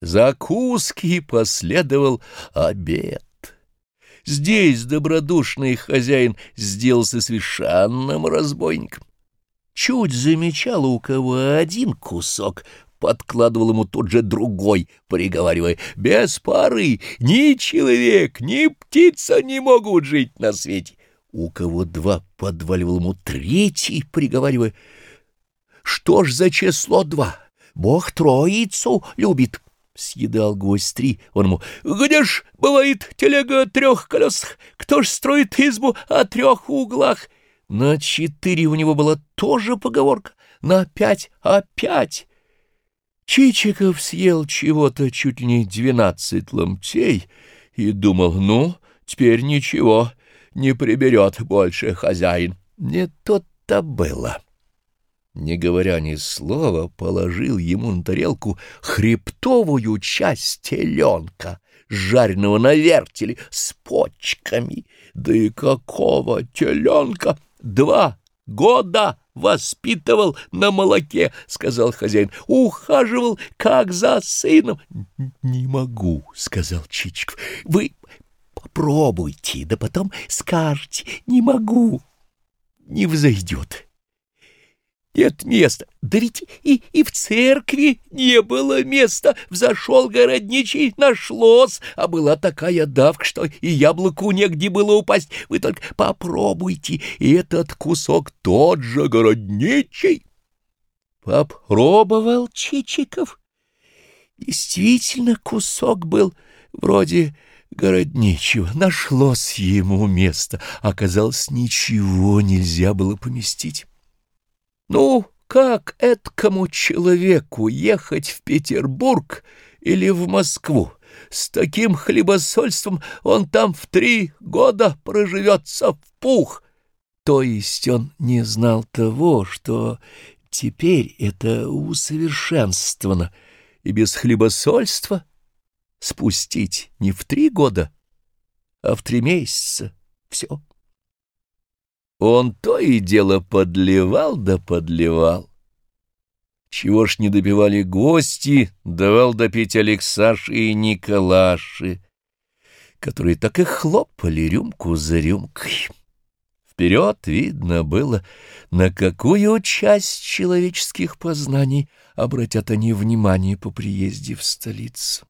Закуски последовал обед. Здесь добродушный хозяин сделался совершенным разбойником. Чуть замечал у кого один кусок, подкладывал ему тот же другой, приговаривая, «Без пары ни человек, ни птица не могут жить на свете». У кого два подваливал ему третий, приговаривая, «Что ж за число два? Бог троицу любит». Съедал гвоздь три, он ему, «Где ж бывает телега о трех колесах? Кто ж строит избу о трех углах?» На четыре у него была тоже поговорка, на пять опять. Чичиков съел чего-то чуть ли не двенадцать ломтей и думал, ну, теперь ничего, не приберет больше хозяин. Не то-то было. Не говоря ни слова, положил ему на тарелку хребтовую часть теленка, жареного на вертеле с почками. Да и какого теленка! Два года воспитывал на молоке, — сказал хозяин, — ухаживал, как за сыном. — Не могу, — сказал Чичиков, — вы попробуйте, да потом скажете, не могу, не взойдет. Нет места. Да ведь и, и в церкви не было места. Взошел городничий, нашлось, а была такая давка, что и яблоку негде было упасть. Вы только попробуйте, и этот кусок тот же городничий. Попробовал Чичиков. Действительно, кусок был вроде городничего. Нашлось ему место. Оказалось, ничего нельзя было поместить. Ну, как этому человеку ехать в Петербург или в Москву? С таким хлебосольством он там в три года проживется в пух. То есть он не знал того, что теперь это усовершенствовано, и без хлебосольства спустить не в три года, а в три месяца все. Он то и дело подливал да подливал. Чего ж не допивали гости, давал допить Алексаши и Николаши, которые так и хлопали рюмку за рюмкой. Вперед видно было, на какую часть человеческих познаний обратят они внимание по приезде в столицу.